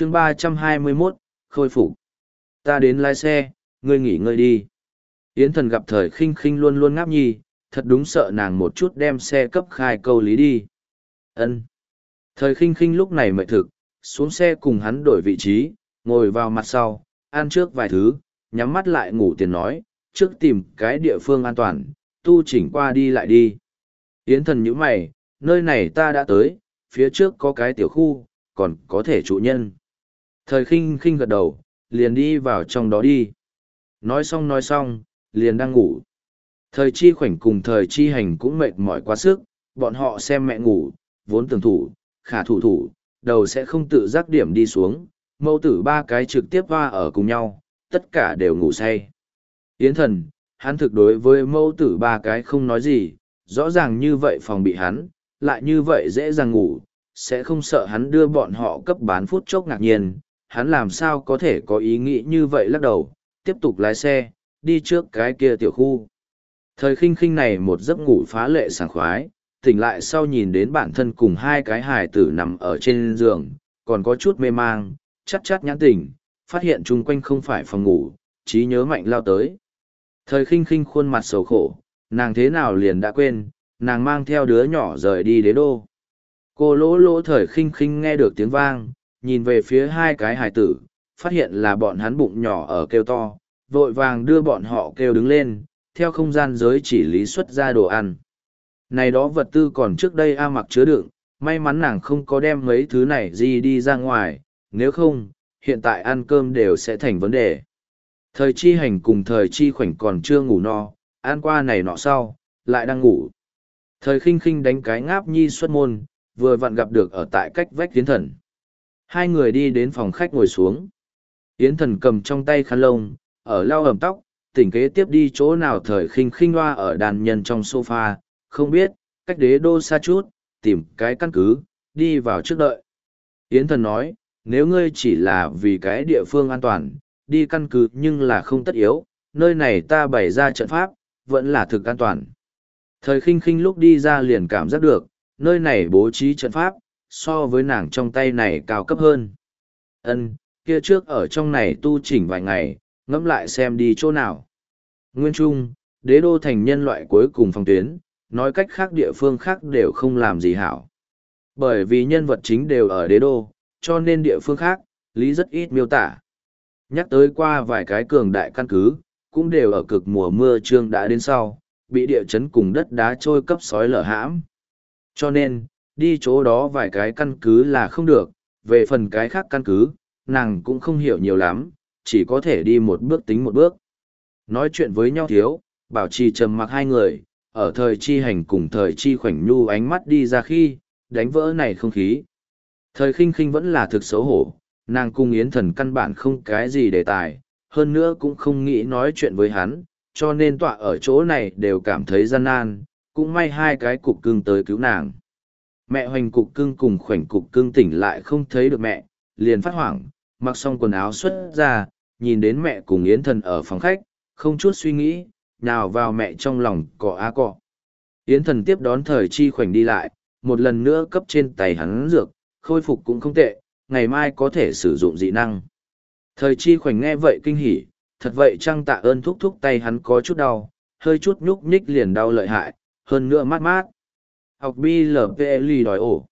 chương ba trăm hai mươi 321, khôi phục. Ta đến lái xe, ngươi nghỉ ngơi đi. Yến thần gặp thời khinh khinh luôn luôn ngáp nhi, thật đúng sợ nàng một chút đem xe cấp khai câu lý đi. ân Thời khinh khinh lúc này mệt thực, xuống xe cùng hắn đổi vị trí, ngồi vào mặt sau, ăn trước vài thứ, nhắm mắt lại ngủ tiền nói, trước tìm cái địa phương an toàn, tu chỉnh qua đi lại đi. Yến thần nhíu mày, nơi này ta đã tới, phía trước có cái tiểu khu, còn có thể trụ nhân. Thời khinh khinh gật đầu, liền đi vào trong đó đi. Nói xong nói xong, liền đang ngủ. Thời chi khoảnh cùng thời chi hành cũng mệt mỏi quá sức, bọn họ xem mẹ ngủ, vốn tường thủ, khả thủ thủ, đầu sẽ không tự giác điểm đi xuống, mẫu tử ba cái trực tiếp hoa ở cùng nhau, tất cả đều ngủ say. Yến thần, hắn thực đối với mẫu tử ba cái không nói gì, rõ ràng như vậy phòng bị hắn, lại như vậy dễ dàng ngủ, sẽ không sợ hắn đưa bọn họ cấp bán phút chốc ngạc nhiên, hắn làm sao có thể có ý nghĩ như vậy lắc đầu, tiếp tục lái xe, đi trước cái kia tiểu khu. Thời khinh khinh này một giấc ngủ phá lệ sảng khoái, tỉnh lại sau nhìn đến bản thân cùng hai cái hài tử nằm ở trên giường, còn có chút mê mang, chắt chắt nhãn tỉnh, phát hiện chung quanh không phải phòng ngủ, trí nhớ mạnh lao tới. Thời khinh khinh khuôn mặt sầu khổ, nàng thế nào liền đã quên, nàng mang theo đứa nhỏ rời đi đế đô. Cô lỗ lỗ thời khinh khinh nghe được tiếng vang, nhìn về phía hai cái hài tử, phát hiện là bọn hắn bụng nhỏ ở kêu to, vội vàng đưa bọn họ kêu đứng lên, theo không gian giới chỉ lý xuất ra đồ ăn. Này đó vật tư còn trước đây A mặc chứa đựng, may mắn nàng không có đem mấy thứ này gì đi ra ngoài, nếu không, hiện tại ăn cơm đều sẽ thành vấn đề. Thời chi hành cùng thời chi khoảnh còn chưa ngủ no, ăn qua này nọ sau, lại đang ngủ. Thời khinh khinh đánh cái ngáp nhi xuất môn, vừa vặn gặp được ở tại cách vách tiến thần. Hai người đi đến phòng khách ngồi xuống. Yến thần cầm trong tay khăn lông, ở lau ẩm tóc, tỉnh kế tiếp đi chỗ nào thời khinh khinh loa ở đàn nhân trong sofa, không biết, cách đế đô xa chút, tìm cái căn cứ, đi vào trước đợi. Yến thần nói, nếu ngươi chỉ là vì cái địa phương an toàn, đi căn cứ nhưng là không tất yếu, nơi này ta bày ra trận pháp, vẫn là thực an toàn. Thời khinh khinh lúc đi ra liền cảm giác được, nơi này bố trí trận pháp, so với nàng trong tay này cao cấp hơn. Ân, kia trước ở trong này tu chỉnh vài ngày, ngẫm lại xem đi chỗ nào. Nguyên Trung, đế đô thành nhân loại cuối cùng phong tuyến, nói cách khác địa phương khác đều không làm gì hảo. Bởi vì nhân vật chính đều ở đế đô, cho nên địa phương khác, lý rất ít miêu tả. Nhắc tới qua vài cái cường đại căn cứ, cũng đều ở cực mùa mưa trương đã đến sau, bị địa chấn cùng đất đá trôi cấp sói lở hãm. Cho nên, đi chỗ đó vài cái căn cứ là không được, về phần cái khác căn cứ, nàng cũng không hiểu nhiều lắm, chỉ có thể đi một bước tính một bước. Nói chuyện với nhau thiếu, bảo trì trầm mặc hai người, ở thời chi hành cùng thời chi khoảnh nhu ánh mắt đi ra khi, đánh vỡ này không khí. Thời khinh khinh vẫn là thực xấu hổ, nàng cung yến thần căn bản không cái gì đề tài, hơn nữa cũng không nghĩ nói chuyện với hắn, cho nên tọa ở chỗ này đều cảm thấy gian nan, cũng may hai cái cục cưng tới cứu nàng. Mẹ hoành cục cưng cùng khoảnh cục cưng tỉnh lại không thấy được mẹ, liền phát hoảng, mặc xong quần áo xuất ra, nhìn đến mẹ cùng Yến thần ở phòng khách, không chút suy nghĩ, nào vào mẹ trong lòng cọ á cọ. Yến thần tiếp đón thời chi khoảnh đi lại, một lần nữa cấp trên tay hắn dược, khôi phục cũng không tệ, ngày mai có thể sử dụng dị năng. Thời chi khoảnh nghe vậy kinh hỉ, thật vậy trăng tạ ơn thúc thúc tay hắn có chút đau, hơi chút nhúc nhích liền đau lợi hại, hơn nữa mát mát. Học BLPLI đòi ổ.